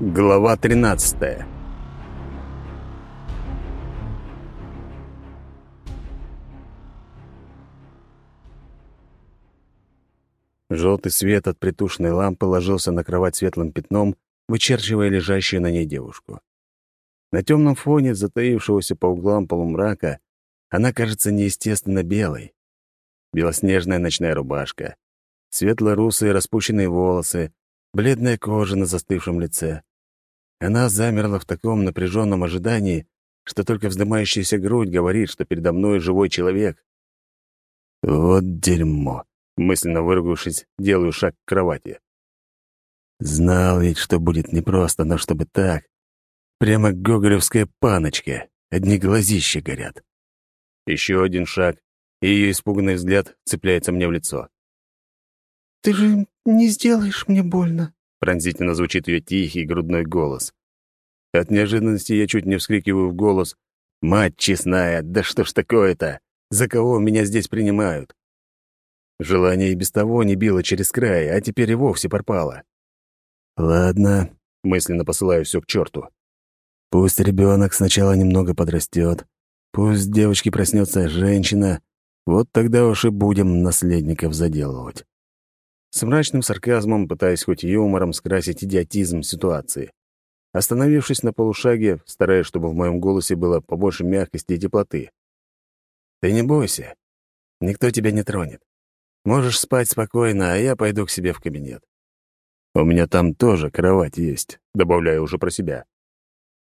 Глава 13 Желтый свет от притушенной лампы ложился на кровать светлым пятном, вычерчивая лежащую на ней девушку. На темном фоне затаившегося по углам полумрака она кажется неестественно белой. Белоснежная ночная рубашка, светло-русые распущенные волосы, бледная кожа на застывшем лице. Она замерла в таком напряженном ожидании, что только вздымающаяся грудь говорит, что передо мной живой человек. Вот дерьмо. Мысленно выругавшись, делаю шаг к кровати. Знал ведь, что будет непросто, но чтобы так. Прямо гоголевская паночка. Одни глазища горят. Еще один шаг, и ее испуганный взгляд цепляется мне в лицо. «Ты же не сделаешь мне больно?» Пронзительно звучит ее тихий грудной голос. От неожиданности я чуть не вскрикиваю в голос. «Мать честная, да что ж такое-то? За кого меня здесь принимают?» Желание и без того не било через край, а теперь и вовсе пропало. «Ладно», — мысленно посылаю все к черту. «Пусть ребенок сначала немного подрастет, пусть девочке проснется женщина, вот тогда уж и будем наследников заделывать». С мрачным сарказмом, пытаясь хоть юмором скрасить идиотизм ситуации. Остановившись на полушаге, стараясь, чтобы в моем голосе было побольше мягкости и теплоты. «Ты не бойся. Никто тебя не тронет. Можешь спать спокойно, а я пойду к себе в кабинет. У меня там тоже кровать есть», — добавляю уже про себя.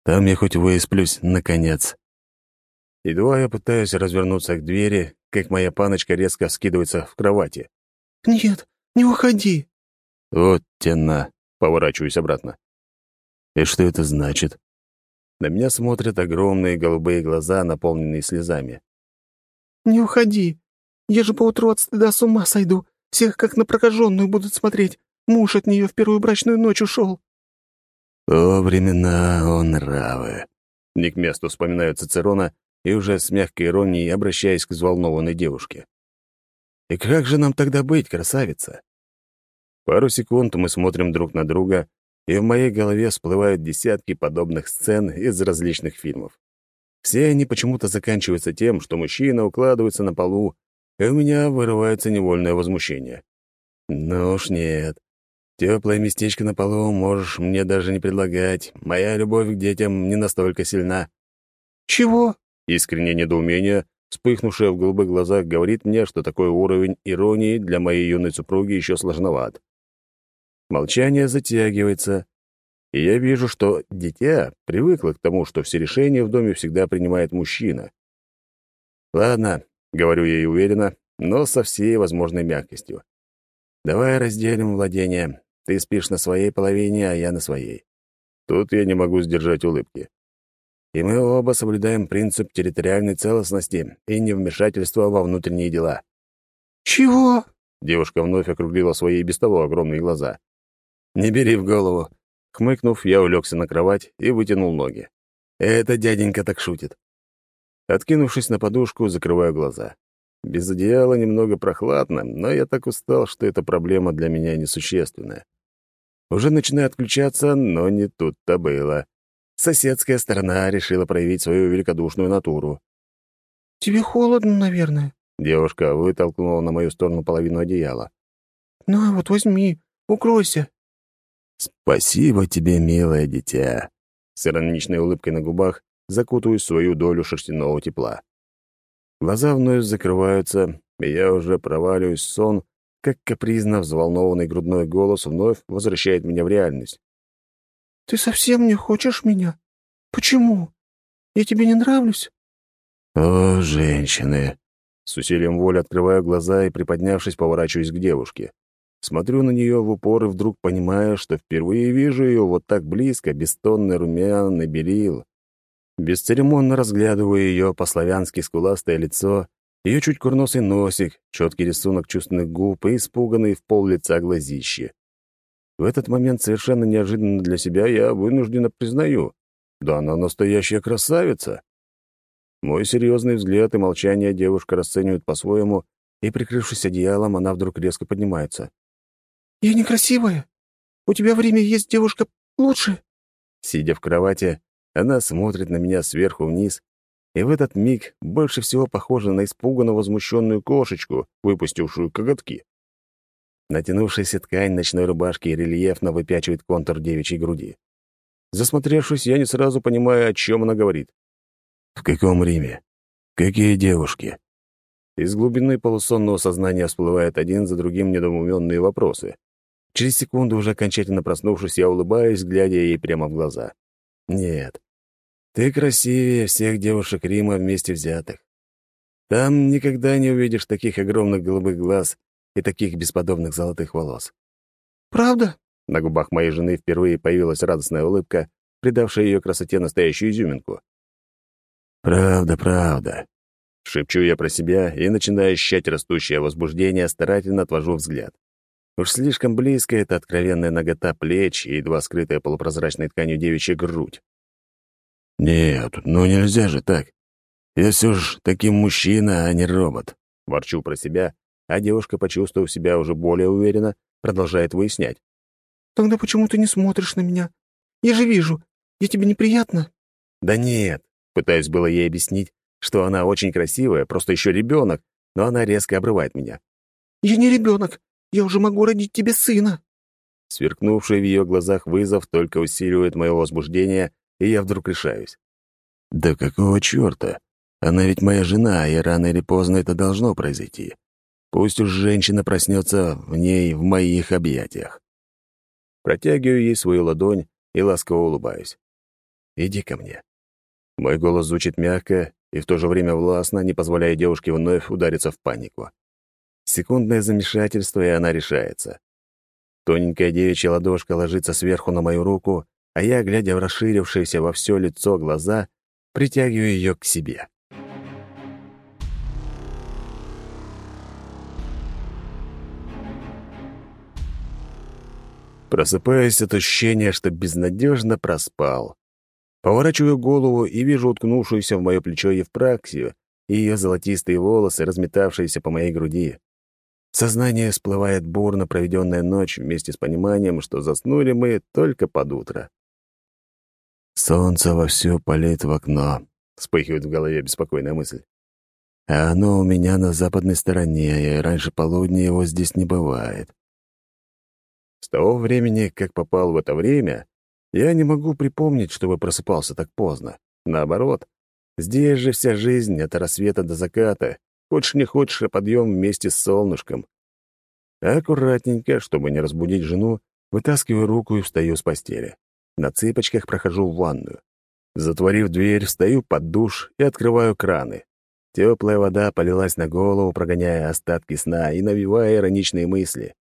«Там я хоть высплюсь, наконец». Едва я пытаюсь развернуться к двери, как моя паночка резко скидывается в кровати. «Нет, не уходи!» «Вот тена!» — поворачиваюсь обратно. «И что это значит?» На меня смотрят огромные голубые глаза, наполненные слезами. «Не уходи! Я же поутру от стыда с ума сойду. Всех как на прокаженную будут смотреть. Муж от нее в первую брачную ночь ушел». «О, времена, о, нравы!» Не к месту вспоминаю Цицерона и уже с мягкой иронией обращаясь к взволнованной девушке. И как же нам тогда быть, красавица? Пару секунд мы смотрим друг на друга, и в моей голове всплывают десятки подобных сцен из различных фильмов. Все они почему-то заканчиваются тем, что мужчина укладывается на полу, и у меня вырывается невольное возмущение. Ну уж нет. Теплое местечко на полу можешь мне даже не предлагать. Моя любовь к детям не настолько сильна. «Чего?» Искреннее недоумение вспыхнувшая в голубых глазах, говорит мне, что такой уровень иронии для моей юной супруги еще сложноват. Молчание затягивается, и я вижу, что дитя привыкло к тому, что все решения в доме всегда принимает мужчина. «Ладно», — говорю ей уверенно, но со всей возможной мягкостью. «Давай разделим владение. Ты спишь на своей половине, а я на своей». Тут я не могу сдержать улыбки и мы оба соблюдаем принцип территориальной целостности и невмешательства во внутренние дела». «Чего?» — девушка вновь округлила свои без того огромные глаза. «Не бери в голову». Хмыкнув, я улегся на кровать и вытянул ноги. «Это дяденька так шутит». Откинувшись на подушку, закрываю глаза. Без одеяла немного прохладно, но я так устал, что эта проблема для меня несущественная. Уже начинаю отключаться, но не тут-то было. Соседская сторона решила проявить свою великодушную натуру. «Тебе холодно, наверное?» Девушка вытолкнула на мою сторону половину одеяла. «На, вот возьми, укройся». «Спасибо тебе, милое дитя». С ироничной улыбкой на губах закутываю свою долю шерстяного тепла. Глаза вновь закрываются, и я уже проваливаюсь в сон, как капризно взволнованный грудной голос вновь возвращает меня в реальность. «Ты совсем не хочешь меня? Почему? Я тебе не нравлюсь?» «О, женщины!» С усилием воли открываю глаза и, приподнявшись, поворачиваюсь к девушке. Смотрю на нее в упор и вдруг понимаю, что впервые вижу ее вот так близко, без тонны румян и белил. Бесцеремонно разглядываю ее по-славянски скуластое лицо, ее чуть курносый носик, четкий рисунок чувственных губ и испуганный в пол лица глазище. В этот момент совершенно неожиданно для себя я вынужденно признаю. Да она настоящая красавица. Мой серьезный взгляд и молчание девушка расценивают по-своему, и, прикрывшись одеялом, она вдруг резко поднимается. «Я некрасивая? У тебя время есть девушка лучше?» Сидя в кровати, она смотрит на меня сверху вниз, и в этот миг больше всего похожа на испуганно возмущенную кошечку, выпустившую коготки. Натянувшаяся ткань ночной рубашки рельефно выпячивает контур девичьей груди. Засмотревшись, я не сразу понимаю, о чем она говорит. «В каком Риме? Какие девушки?» Из глубины полусонного сознания всплывают один за другим недоуменные вопросы. Через секунду, уже окончательно проснувшись, я улыбаюсь, глядя ей прямо в глаза. «Нет, ты красивее всех девушек Рима вместе взятых. Там никогда не увидишь таких огромных голубых глаз и таких бесподобных золотых волос». «Правда?» На губах моей жены впервые появилась радостная улыбка, придавшая ее красоте настоящую изюминку. «Правда, правда», — шепчу я про себя и, начиная ощущать растущее возбуждение, старательно отвожу взгляд. Уж слишком близко это откровенная нагота плеч и едва скрытая полупрозрачной тканью девичья грудь. «Нет, ну нельзя же так. Я все ж таки мужчина, а не робот», — ворчу про себя, а девушка, почувствовав себя уже более уверенно, продолжает выяснять. «Тогда почему ты не смотришь на меня? Я же вижу. Я тебе неприятно?» «Да нет», — пытаюсь было ей объяснить, что она очень красивая, просто еще ребенок, но она резко обрывает меня. «Я не ребенок. Я уже могу родить тебе сына!» Сверкнувший в ее глазах вызов только усиливает мое возбуждение, и я вдруг решаюсь. «Да какого черта? Она ведь моя жена, и рано или поздно это должно произойти. Пусть уж женщина проснется в ней в моих объятиях». Протягиваю ей свою ладонь и ласково улыбаюсь. «Иди ко мне». Мой голос звучит мягко и в то же время властно, не позволяя девушке вновь удариться в панику. Секундное замешательство, и она решается. Тоненькая девичья ладошка ложится сверху на мою руку, а я, глядя в расширившееся во все лицо глаза, притягиваю ее к себе. Просыпаюсь от ощущения, что безнадежно проспал. Поворачиваю голову и вижу уткнувшуюся в мое плечо Евпраксию и ее золотистые волосы, разметавшиеся по моей груди. Сознание всплывает бурно проведенная ночь вместе с пониманием, что заснули мы только под утро. «Солнце вовсю палит в окно», — вспыхивает в голове беспокойная мысль. «А оно у меня на западной стороне, и раньше полудня его здесь не бывает». С того времени, как попал в это время, я не могу припомнить, чтобы просыпался так поздно. Наоборот, здесь же вся жизнь от рассвета до заката, Хочешь не хочешь, а подъем вместе с солнышком. Аккуратненько, чтобы не разбудить жену, вытаскиваю руку и встаю с постели. На цыпочках прохожу в ванную. Затворив дверь, встаю под душ и открываю краны. Теплая вода полилась на голову, прогоняя остатки сна и навевая ироничные мысли.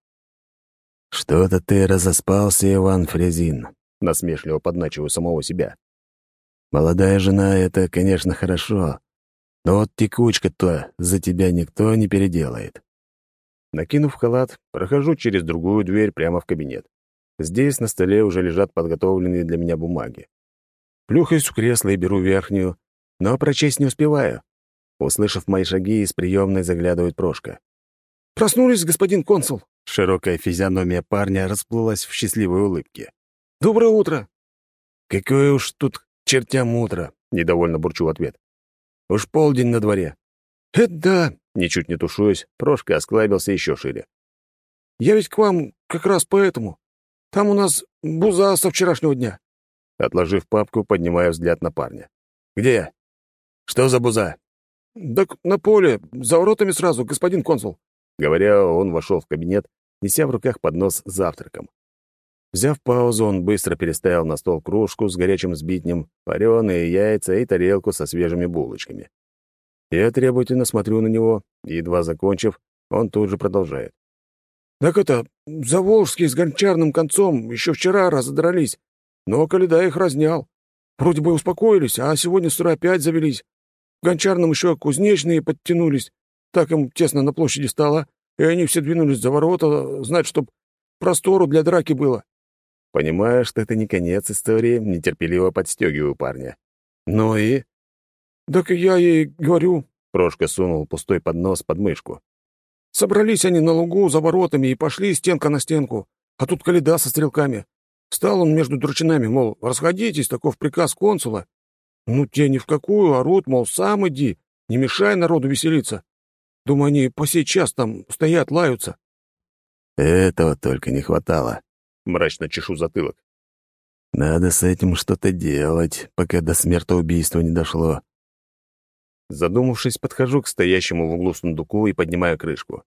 «Что-то ты разоспался, Иван Фрезин», — насмешливо подначиваю самого себя. «Молодая жена — это, конечно, хорошо, но вот текучка-то за тебя никто не переделает. Накинув халат, прохожу через другую дверь прямо в кабинет. Здесь на столе уже лежат подготовленные для меня бумаги. Плюхаюсь в кресло и беру верхнюю, но прочесть не успеваю. Услышав мои шаги, из приемной заглядывает Прошка. «Проснулись, господин консул!» Широкая физиономия парня расплылась в счастливой улыбке. «Доброе утро!» «Какое уж тут чертям утро!» — недовольно бурчу в ответ. Уж полдень на дворе. «Это да!» — ничуть не тушуясь, Прошка осклабился еще шире. «Я ведь к вам как раз поэтому. Там у нас буза со вчерашнего дня». Отложив папку, поднимая взгляд на парня. «Где? Что за буза?» «Так на поле, за воротами сразу, господин консул». Говоря, он вошел в кабинет, неся в руках поднос с завтраком. Взяв паузу, он быстро переставил на стол кружку с горячим сбитнем, вареные яйца и тарелку со свежими булочками. Я требовательно смотрю на него, едва закончив, он тут же продолжает. «Так это, Заволжские с гончарным концом еще вчера разодрались, но Каледа их разнял. Вроде бы успокоились, а сегодня с утра опять завелись. Гончарным еще кузнечные подтянулись. Так им тесно на площади стало, и они все двинулись за ворота, знать, чтоб простору для драки было. Понимая, что это не конец истории, нетерпеливо подстегиваю парня. «Ну и?» «Так я ей говорю», — Прошка сунул пустой поднос под мышку. «Собрались они на лугу за воротами и пошли стенка на стенку, а тут каледа со стрелками. Стал он между дручинами, мол, расходитесь, таков приказ консула. Ну, те ни в какую, орут, мол, сам иди, не мешай народу веселиться. Думаю, они по сей час там стоят, лаются. Этого только не хватало. Мрачно чешу затылок. Надо с этим что-то делать, пока до смертоубийства не дошло. Задумавшись, подхожу к стоящему в углу сундуку и поднимаю крышку.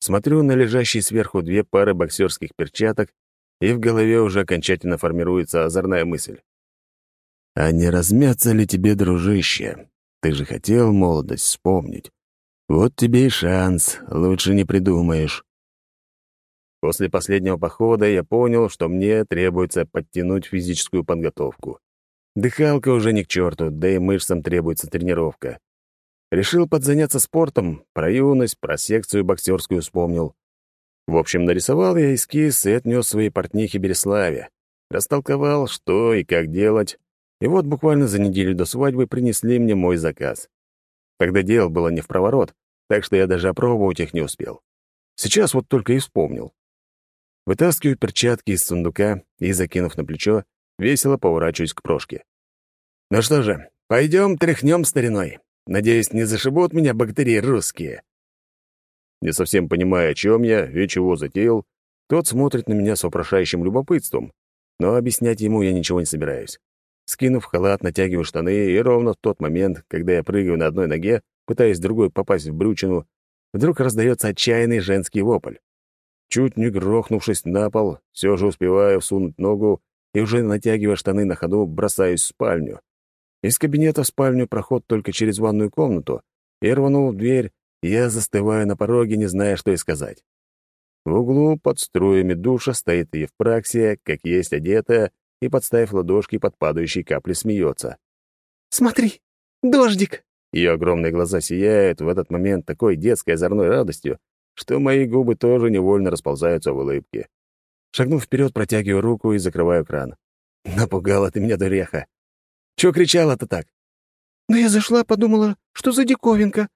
Смотрю на лежащие сверху две пары боксерских перчаток, и в голове уже окончательно формируется озорная мысль. «А не размяться ли тебе, дружище? Ты же хотел молодость вспомнить. Вот тебе и шанс, лучше не придумаешь». После последнего похода я понял, что мне требуется подтянуть физическую подготовку. Дыхалка уже не к черту, да и мышцам требуется тренировка. Решил подзаняться спортом, про юность, про секцию боксерскую вспомнил. В общем, нарисовал я эскиз и отнес своей портнихе Береславе. Растолковал, что и как делать, и вот буквально за неделю до свадьбы принесли мне мой заказ. Тогда дело было не в проворот, так что я даже опробовать их не успел. Сейчас вот только и вспомнил. Вытаскиваю перчатки из сундука и, закинув на плечо, весело поворачиваюсь к Прошке. «Ну что же, пойдем тряхнем стариной. Надеюсь, не зашибут меня бактерии русские». Не совсем понимая, о чем я и чего затеял, тот смотрит на меня с вопрошающим любопытством, но объяснять ему я ничего не собираюсь. Скинув халат, натягиваю штаны, и ровно в тот момент, когда я прыгаю на одной ноге, пытаясь другой попасть в брючину, вдруг раздается отчаянный женский вопль. Чуть не грохнувшись на пол, все же успеваю всунуть ногу и уже натягивая штаны на ходу, бросаюсь в спальню. Из кабинета в спальню проход только через ванную комнату, и рванув дверь, я застываю на пороге, не зная, что и сказать. В углу под струями душа стоит Евпраксия, как есть одетая, и, подставив ладошки под падающие капли, смеется. «Смотри, дождик!» Ее огромные глаза сияют в этот момент такой детской озорной радостью, что мои губы тоже невольно расползаются в улыбке. Шагнув вперед, протягиваю руку и закрываю кран. Напугала ты меня, дуреха. Чего кричала-то так? «Да я зашла, подумала, что за диковинка.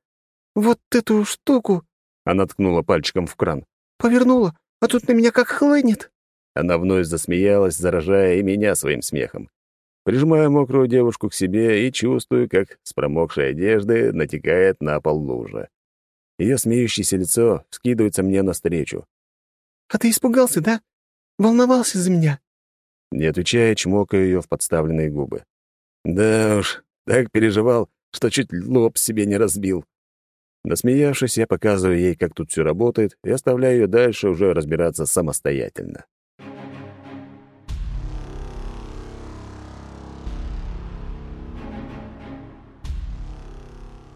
Вот эту штуку...» Она ткнула пальчиком в кран. «Повернула, а тут на меня как хлынет». Она вновь засмеялась, заражая и меня своим смехом. Прижимаю мокрую девушку к себе и чувствую, как с промокшей одежды натекает на пол лужа. Ее смеющееся лицо скидывается мне навстречу. «А ты испугался, да? Волновался за меня?» Не отвечая, чмокаю ее в подставленные губы. «Да уж, так переживал, что чуть лоб себе не разбил». Насмеявшись, я показываю ей, как тут все работает, и оставляю ее дальше уже разбираться самостоятельно.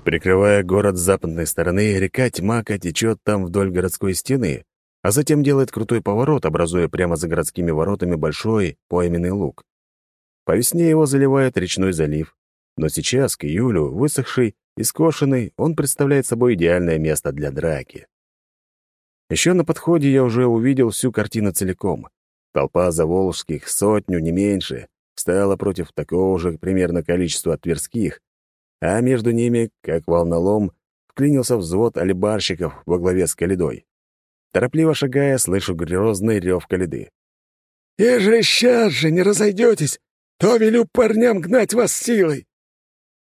Прикрывая город с западной стороны, река Тьмака течет там вдоль городской стены, а затем делает крутой поворот, образуя прямо за городскими воротами большой пойменный луг. По весне его заливает речной залив, но сейчас, к июлю, высохший и скошенный, он представляет собой идеальное место для драки. Еще на подходе я уже увидел всю картину целиком. Толпа заволжских, сотню, не меньше, встала против такого же примерно количества тверских, а между ними, как волнолом, вклинился взвод алибарщиков во главе с Калидой. Торопливо шагая, слышу грозный рев Калиды. «Ежели сейчас же не разойдетесь, то велю парням гнать вас силой!»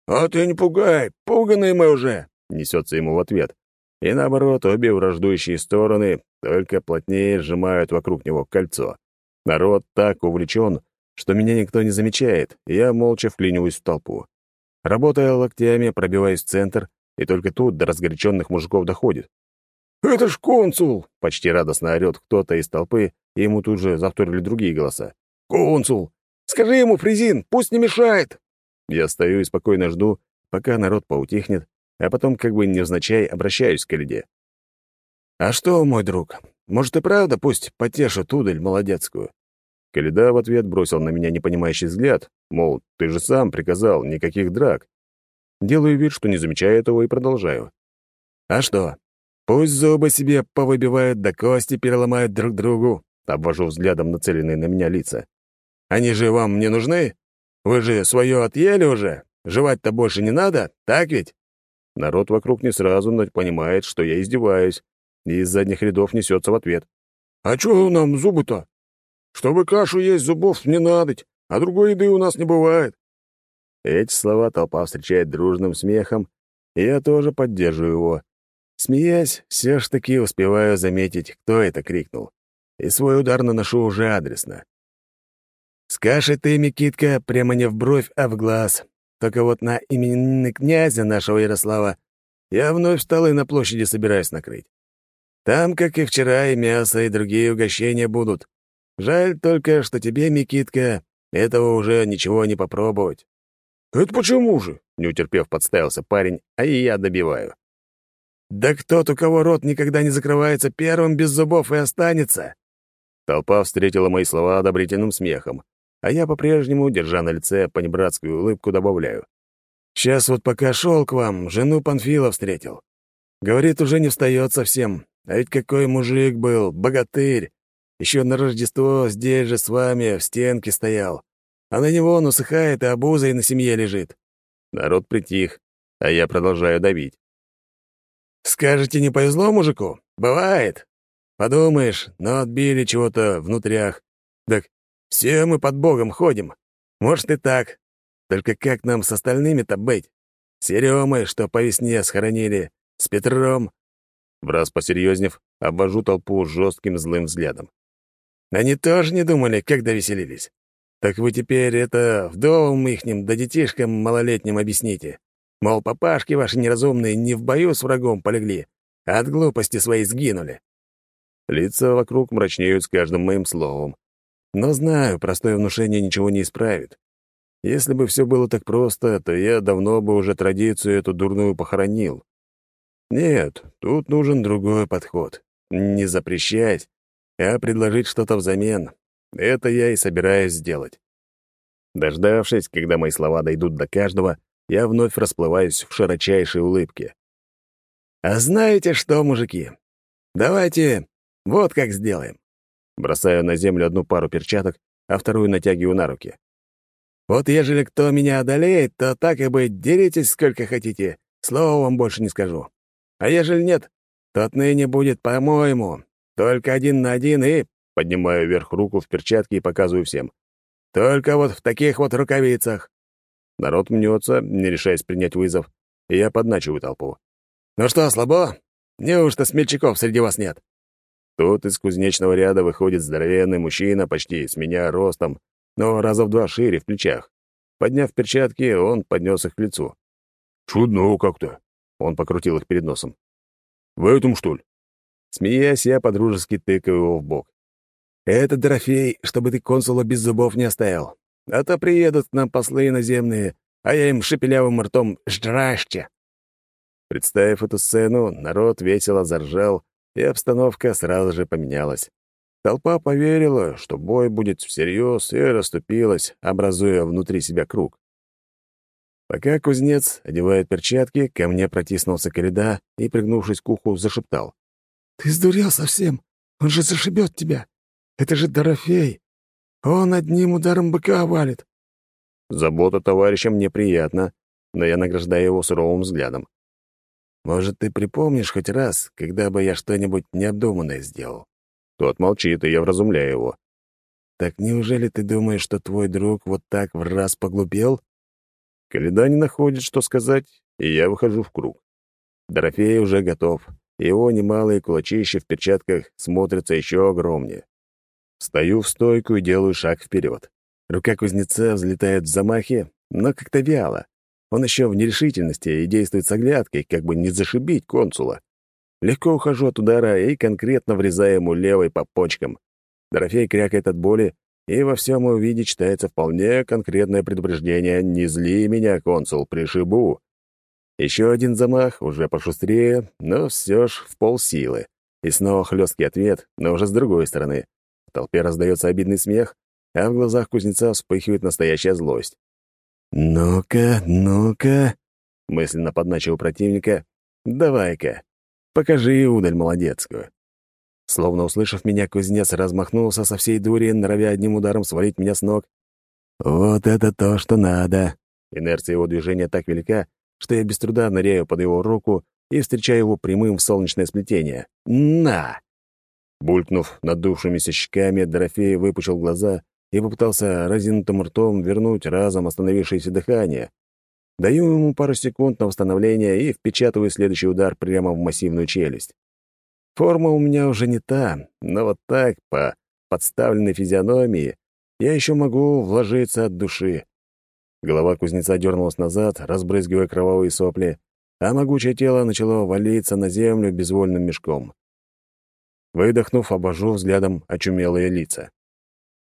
«А ты не пугай, пуганые мы уже!» — несется ему в ответ. И наоборот, обе враждующие стороны только плотнее сжимают вокруг него кольцо. Народ так увлечен, что меня никто не замечает, и я молча вклиниваюсь в толпу. Работая локтями, пробиваясь в центр, и только тут до разгоряченных мужиков доходит. «Это ж консул!» — почти радостно орёт кто-то из толпы, и ему тут же завторили другие голоса. «Консул! Скажи ему, Фрезин, пусть не мешает!» Я стою и спокойно жду, пока народ поутихнет, а потом, как бы невзначай, обращаюсь к Лиде. «А что, мой друг, может и правда пусть потешит удаль молодецкую?» Каледа в ответ бросил на меня непонимающий взгляд, мол, ты же сам приказал, никаких драк. Делаю вид, что не замечаю этого, и продолжаю. «А что, пусть зубы себе повыбивают, да кости переломают друг другу», обвожу взглядом нацеленные на меня лица. «Они же вам не нужны? Вы же свое отъели уже? Жевать-то больше не надо, так ведь?» Народ вокруг не сразу понимает, что я издеваюсь, и из задних рядов несется в ответ. «А чё нам зубы-то? Чтобы кашу есть, зубов не надоть, а другой еды у нас не бывает». Эти слова толпа встречает дружным смехом, и я тоже поддерживаю его. Смеясь, все ж таки успеваю заметить, кто это крикнул. И свой удар наношу уже адресно. Скажи ты, Микитка, прямо не в бровь, а в глаз. Только вот на именины князя нашего Ярослава я вновь столы на площади собираюсь накрыть. Там, как и вчера, и мясо, и другие угощения будут. Жаль только, что тебе, Микитка, этого уже ничего не попробовать. «Это почему же?» — не утерпев, подставился парень, а и я добиваю. «Да кто-то, у кого рот никогда не закрывается, первым без зубов и останется!» Толпа встретила мои слова одобрительным смехом, а я по-прежнему, держа на лице понебратскую улыбку, добавляю. «Сейчас вот пока шел к вам, жену Панфила встретил. Говорит, уже не встает совсем, а ведь какой мужик был, богатырь. Еще на Рождество здесь же с вами в стенке стоял а на него он усыхает и обузой на семье лежит. Народ притих, а я продолжаю давить. Скажете, не повезло мужику? Бывает. Подумаешь, но отбили чего-то внутрях. Так все мы под Богом ходим. Может и так. Только как нам с остальными-то быть? С Серёмой, что по весне схоронили, с Петром. В раз посерьезнев, обвожу толпу жестким злым взглядом. Они тоже не думали, когда веселились. Так вы теперь это вдовам ихним да детишкам малолетним объясните. Мол, папашки ваши неразумные не в бою с врагом полегли, а от глупости своей сгинули. Лица вокруг мрачнеют с каждым моим словом. Но знаю, простое внушение ничего не исправит. Если бы все было так просто, то я давно бы уже традицию эту дурную похоронил. Нет, тут нужен другой подход. Не запрещать, а предложить что-то взамен, это я и собираюсь сделать. Дождавшись, когда мои слова дойдут до каждого, я вновь расплываюсь в широчайшей улыбке. «А знаете что, мужики? Давайте вот как сделаем». Бросаю на землю одну пару перчаток, а вторую натягиваю на руки. «Вот ежели кто меня одолеет, то так и быть, деритесь сколько хотите, слова вам больше не скажу. А ежели нет, то отныне будет по-моему, только один на один и Поднимаю вверх руку в перчатке и показываю всем. «Только вот в таких вот рукавицах!» Народ мнется, не решаясь принять вызов, и я подначиваю толпу. «Ну что, слабо? Неужто смельчаков среди вас нет?» Тут из кузнечного ряда выходит здоровенный мужчина, почти с меня ростом, но раза в два шире в плечах. Подняв перчатки, он поднес их к лицу. «Чудно как-то», — он покрутил их перед носом. «В этом, что ли?» Смеясь, я подружески тыкаю его в бок. Это, Дорофей, чтобы ты консула без зубов не оставил. А то приедут к нам послы иноземные, а я им шепелявым ртом «Ждрашьте!» Представив эту сцену, народ весело заржал, и обстановка сразу же поменялась. Толпа поверила, что бой будет всерьез, и расступилась, образуя внутри себя круг. Пока кузнец одевает перчатки, ко мне протиснулся Коляда и, пригнувшись к уху, зашептал. «Ты сдурел совсем! Он же зашибет тебя! Это же Дорофей. Он одним ударом быка валит. Забота товарища мне приятна, но я награждаю его суровым взглядом. Может, ты припомнишь хоть раз, когда бы я что-нибудь необдуманное сделал? Тот молчит, и я вразумляю его. Так неужели ты думаешь, что твой друг вот так в раз поглупел? Коляда не находит, что сказать, и я выхожу в круг. Дорофей уже готов. Его немалые кулачища в перчатках смотрятся еще огромнее. Стою в стойку и делаю шаг вперед. Рука кузнеца взлетает в замахе, но как-то вяло. Он еще в нерешительности и действует с оглядкой, как бы не зашибить консула. Легко ухожу от удара и конкретно врезаю ему левой по почкам. Дорофей крякает от боли, и во всем его виде читается вполне конкретное предупреждение «Не зли меня, консул, пришибу». Еще один замах, уже пошустрее, но все ж в полсилы. И снова хлесткий ответ, но уже с другой стороны. В толпе раздается обидный смех, а в глазах кузнеца вспыхивает настоящая злость. «Ну-ка, ну-ка!» — мысленно подначил противника. «Давай-ка, покажи удаль молодецкую». Словно услышав меня, кузнец размахнулся со всей дури, норовя одним ударом свалить меня с ног. «Вот это то, что надо!» Инерция его движения так велика, что я без труда ныряю под его руку и встречаю его прямым в солнечное сплетение. «На!» Булькнув надувшимися щеками, Дорофей выпучил глаза и попытался разинутым ртом вернуть разом остановившееся дыхание. Даю ему пару секунд на восстановление и впечатываю следующий удар прямо в массивную челюсть. Форма у меня уже не та, но вот так, по подставленной физиономии, я еще могу вложиться от души. Голова кузнеца дернулась назад, разбрызгивая кровавые сопли, а могучее тело начало валиться на землю безвольным мешком. Выдохнув, обожу взглядом очумелые лица.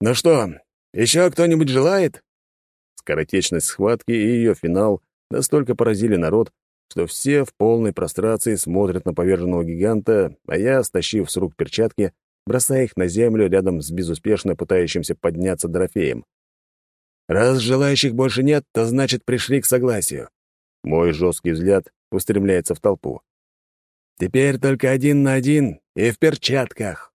«Ну что, еще кто-нибудь желает?» Скоротечность схватки и ее финал настолько поразили народ, что все в полной прострации смотрят на поверженного гиганта, а я, стащив с рук перчатки, бросая их на землю рядом с безуспешно пытающимся подняться Дорофеем. «Раз желающих больше нет, то значит пришли к согласию». Мой жесткий взгляд устремляется в толпу. «Теперь только один на один и в перчатках».